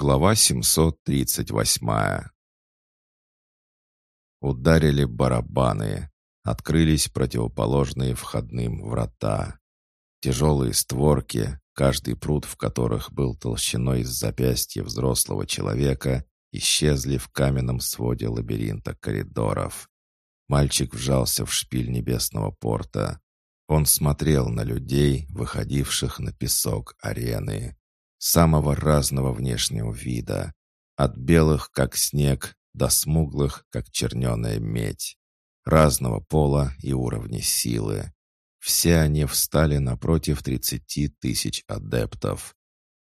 Глава 738 Ударили барабаны. Открылись противоположные входным врата. Тяжелые створки, каждый пруд в которых был толщиной с запястья взрослого человека, исчезли в каменном своде лабиринта коридоров. Мальчик вжался в шпиль небесного порта. Он смотрел на людей, выходивших на песок арены. Самого разного внешнего вида. От белых, как снег, до смуглых, как черненая медь. Разного пола и уровня силы. Все они встали напротив тридцати тысяч адептов.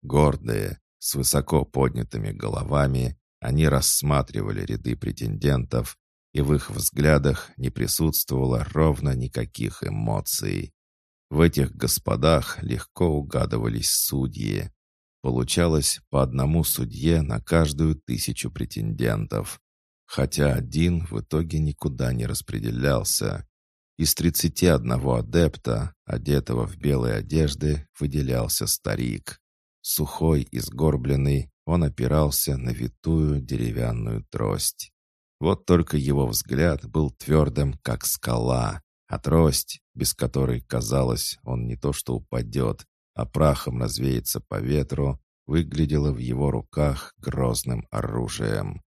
Гордые, с высоко поднятыми головами, они рассматривали ряды претендентов, и в их взглядах не присутствовало ровно никаких эмоций. В этих господах легко угадывались судьи. Получалось по одному судье на каждую тысячу претендентов, хотя один в итоге никуда не распределялся. Из тридцати одного адепта, одетого в белые одежды, выделялся старик. Сухой и сгорбленный, он опирался на витую деревянную трость. Вот только его взгляд был твердым, как скала, а трость, без которой, казалось, он не то что упадет, а прахом развеется по ветру, выглядела в его руках грозным оружием.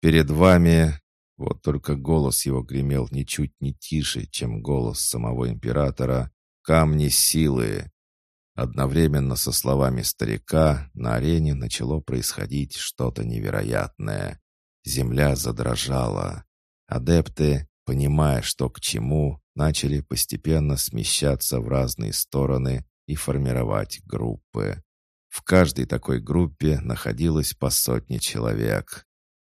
«Перед вами...» Вот только голос его гремел ничуть не тише, чем голос самого императора. «Камни силы!» Одновременно со словами старика на арене начало происходить что-то невероятное. Земля задрожала. Адепты, понимая, что к чему, начали постепенно смещаться в разные стороны и формировать группы. В каждой такой группе находилось по сотне человек.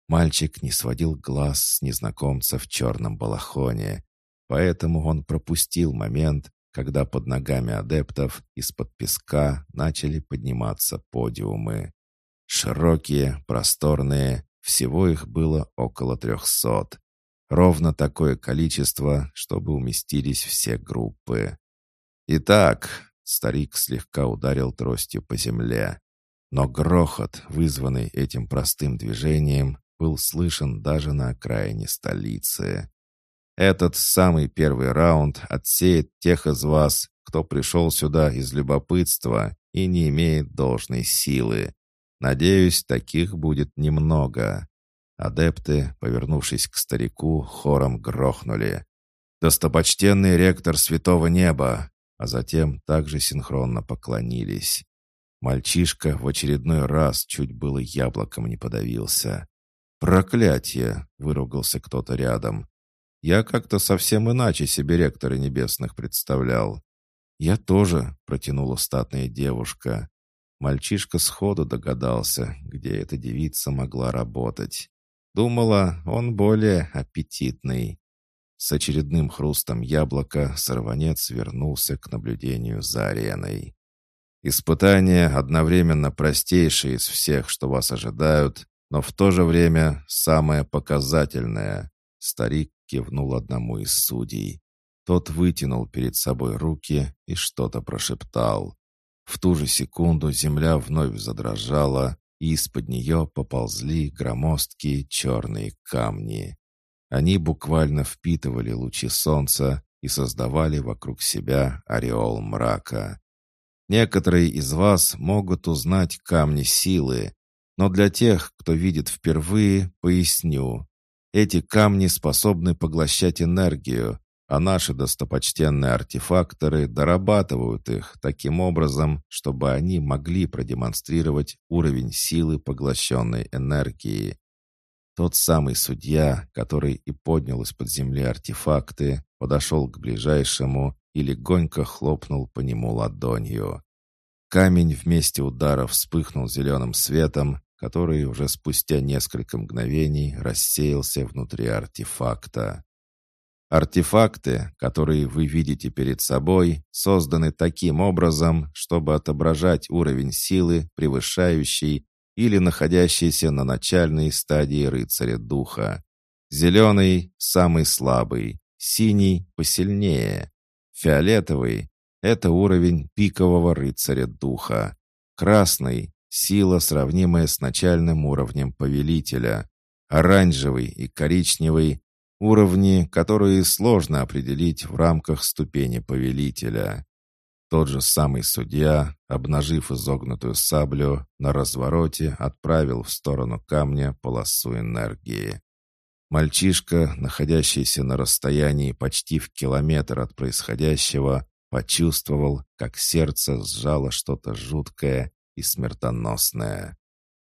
Мальчик не сводил глаз с незнакомца в черном балахоне, поэтому он пропустил момент, когда под ногами адептов из-под песка начали подниматься подиумы. Широкие, просторные, всего их было около трехсот. Ровно такое количество, чтобы уместились все группы. Итак, старик слегка ударил тростью по земле. Но грохот, вызванный этим простым движением, был слышен даже на окраине столицы. Этот самый первый раунд отсеет тех из вас, кто пришел сюда из любопытства и не имеет должной силы. Надеюсь, таких будет немного. Адепты, повернувшись к старику, хором грохнули. «Достопочтенный ректор Святого Неба!» А затем также синхронно поклонились. Мальчишка в очередной раз чуть было яблоком не подавился. «Проклятие!» — выругался кто-то рядом. «Я как-то совсем иначе себе ректора небесных представлял». «Я тоже», — протянула статная девушка. Мальчишка сходу догадался, где эта девица могла работать. Думала, он более аппетитный. С очередным хрустом яблока сорванец вернулся к наблюдению за ареной. Испытание одновременно простейшее из всех, что вас ожидают, но в то же время самое показательное. Старик кивнул одному из судей. Тот вытянул перед собой руки и что-то прошептал. В ту же секунду земля вновь задрожала, и из-под нее поползли громоздкие черные камни. Они буквально впитывали лучи солнца и создавали вокруг себя ореол мрака. Некоторые из вас могут узнать камни силы, но для тех, кто видит впервые, поясню. Эти камни способны поглощать энергию, а наши достопочтенные артефакторы дорабатывают их таким образом, чтобы они могли продемонстрировать уровень силы поглощенной энергии. Тот самый судья, который и поднял из-под земли артефакты, подошел к ближайшему и легонько хлопнул по нему ладонью. Камень вместе ударов вспыхнул зеленым светом, который уже спустя несколько мгновений рассеялся внутри артефакта. Артефакты, которые вы видите перед собой, созданы таким образом, чтобы отображать уровень силы, превышающий или находящийся на начальной стадии рыцаря духа. Зеленый – самый слабый, синий – посильнее. Фиолетовый – это уровень пикового рыцаря духа. Красный сила, сравнимая с начальным уровнем повелителя. Оранжевый и коричневый — уровни, которые сложно определить в рамках ступени повелителя. Тот же самый судья, обнажив изогнутую саблю, на развороте отправил в сторону камня полосу энергии. Мальчишка, находящийся на расстоянии почти в километр от происходящего, почувствовал, как сердце сжало что-то жуткое и смертоносное.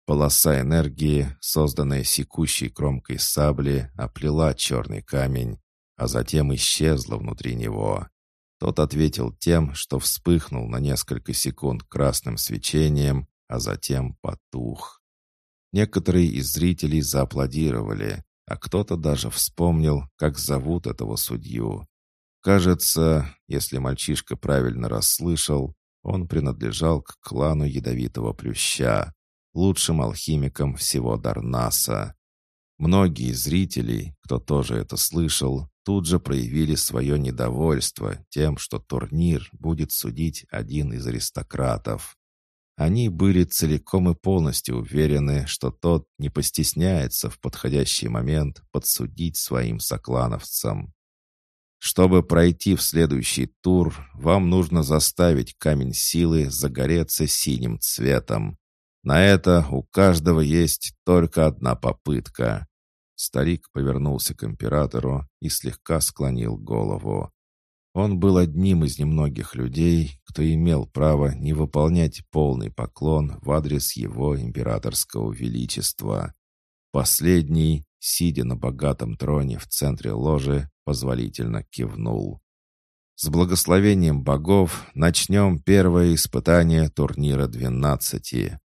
Полоса энергии, созданная секущей кромкой сабли, оплела черный камень, а затем исчезла внутри него. Тот ответил тем, что вспыхнул на несколько секунд красным свечением, а затем потух. Некоторые из зрителей зааплодировали, а кто-то даже вспомнил, как зовут этого судью. Кажется, если мальчишка правильно расслышал, он принадлежал к клану ядовитого плюща, лучшим алхимикам всего Дарнаса. Многие зрители, кто тоже это слышал, тут же проявили свое недовольство тем, что турнир будет судить один из аристократов. Они были целиком и полностью уверены, что тот не постесняется в подходящий момент подсудить своим соклановцам. Чтобы пройти в следующий тур, вам нужно заставить камень силы загореться синим цветом. На это у каждого есть только одна попытка. Старик повернулся к императору и слегка склонил голову. Он был одним из немногих людей, кто имел право не выполнять полный поклон в адрес его императорского величества. Последний, сидя на богатом троне в центре ложи, позволительно кивнул. С благословением богов начнем первое испытание турнира двенадцати.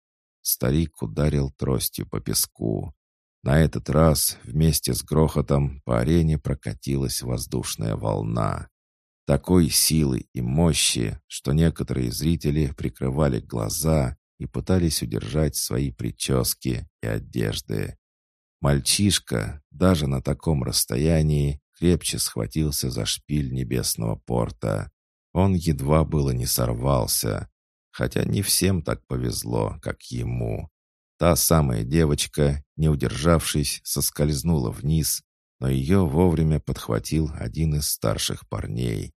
Старик ударил тростью по песку. На этот раз вместе с грохотом по арене прокатилась воздушная волна. Такой силы и мощи, что некоторые зрители прикрывали глаза и пытались удержать свои прически и одежды. Мальчишка, даже на таком расстоянии, крепче схватился за шпиль небесного порта. Он едва было не сорвался, хотя не всем так повезло, как ему. Та самая девочка, не удержавшись, соскользнула вниз, но ее вовремя подхватил один из старших парней.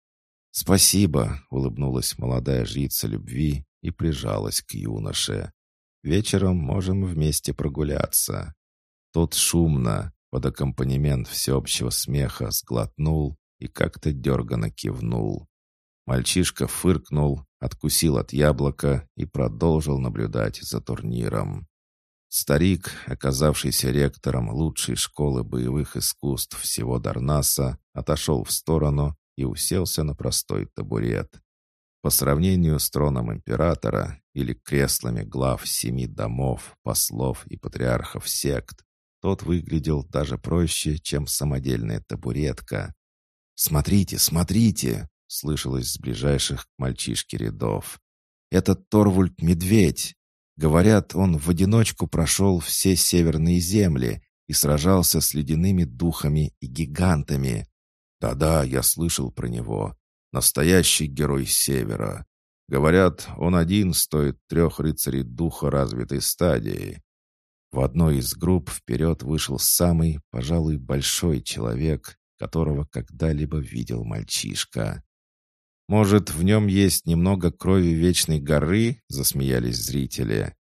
«Спасибо», — улыбнулась молодая жрица любви и прижалась к юноше. «Вечером можем вместе прогуляться». Тот шумно, под аккомпанемент всеобщего смеха, сглотнул и как-то дерганно кивнул. Мальчишка фыркнул, откусил от яблока и продолжил наблюдать за турниром. Старик, оказавшийся ректором лучшей школы боевых искусств всего Дарнаса, отошел в сторону и уселся на простой табурет. По сравнению с троном императора или креслами глав семи домов, послов и патриархов сект, тот выглядел даже проще, чем самодельная табуретка. «Смотрите, смотрите!» — слышалось с ближайших к мальчишке рядов. «Это Торвульд Медведь! Говорят, он в одиночку прошел все северные земли и сражался с ледяными духами и гигантами. Да-да, я слышал про него. Настоящий герой Севера. Говорят, он один стоит трех рыцарей духа развитой стадии. В одной из групп вперед вышел самый, пожалуй, большой человек, которого когда-либо видел мальчишка. «Может, в нем есть немного крови Вечной горы?» — засмеялись зрители.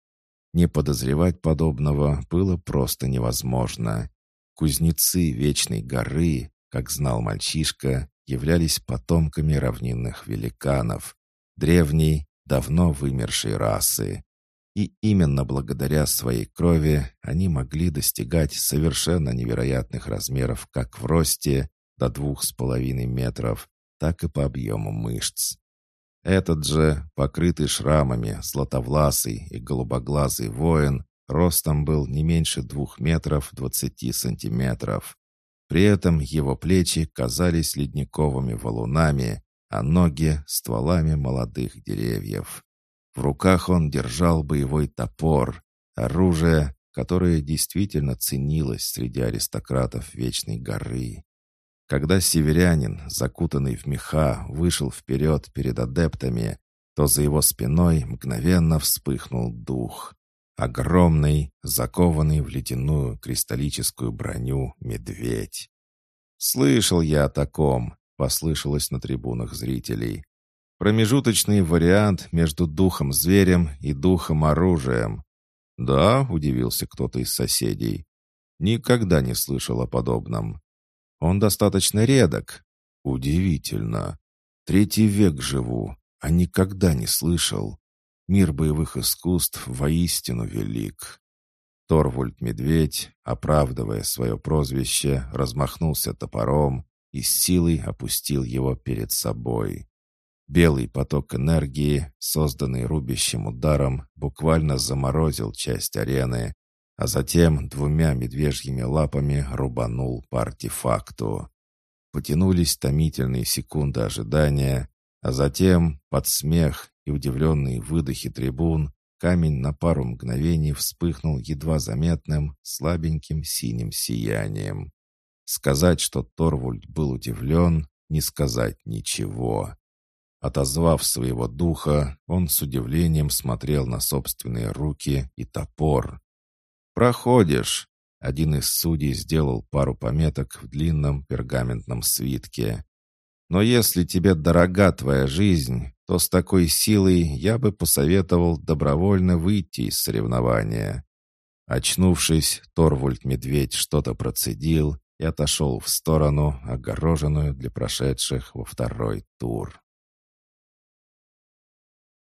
Не подозревать подобного было просто невозможно. Кузнецы Вечной горы, как знал мальчишка, являлись потомками равнинных великанов, древней, давно вымершей расы. И именно благодаря своей крови они могли достигать совершенно невероятных размеров как в росте до двух с половиной метров, так и по объему мышц. Этот же, покрытый шрамами, златовласый и голубоглазый воин, ростом был не меньше двух метров двадцати сантиметров. При этом его плечи казались ледниковыми валунами, а ноги — стволами молодых деревьев. В руках он держал боевой топор, оружие, которое действительно ценилось среди аристократов Вечной горы. Когда северянин, закутанный в меха, вышел вперед перед адептами, то за его спиной мгновенно вспыхнул дух. Огромный, закованный в ледяную кристаллическую броню медведь. «Слышал я о таком», — послышалось на трибунах зрителей. «Промежуточный вариант между духом-зверем и духом-оружием». «Да», — удивился кто-то из соседей. «Никогда не слышал о подобном. Он достаточно редок. Удивительно. Третий век живу, а никогда не слышал. Мир боевых искусств воистину велик. Торвульд Медведь, оправдывая свое прозвище, размахнулся топором и с силой опустил его перед собой. Белый поток энергии, созданный рубящим ударом, буквально заморозил часть арены, а затем двумя медвежьими лапами рубанул по артефакту. Потянулись томительные секунды ожидания, а затем, под смех и удивленные выдохи трибун, камень на пару мгновений вспыхнул едва заметным, слабеньким синим сиянием. Сказать, что Торвульд был удивлен, не сказать ничего. Отозвав своего духа, он с удивлением смотрел на собственные руки и топор, «Проходишь!» Один из судей сделал пару пометок в длинном пергаментном свитке. «Но если тебе дорога твоя жизнь, то с такой силой я бы посоветовал добровольно выйти из соревнования». Очнувшись, Торвульд-медведь что-то процедил и отошел в сторону, огороженную для прошедших во второй тур.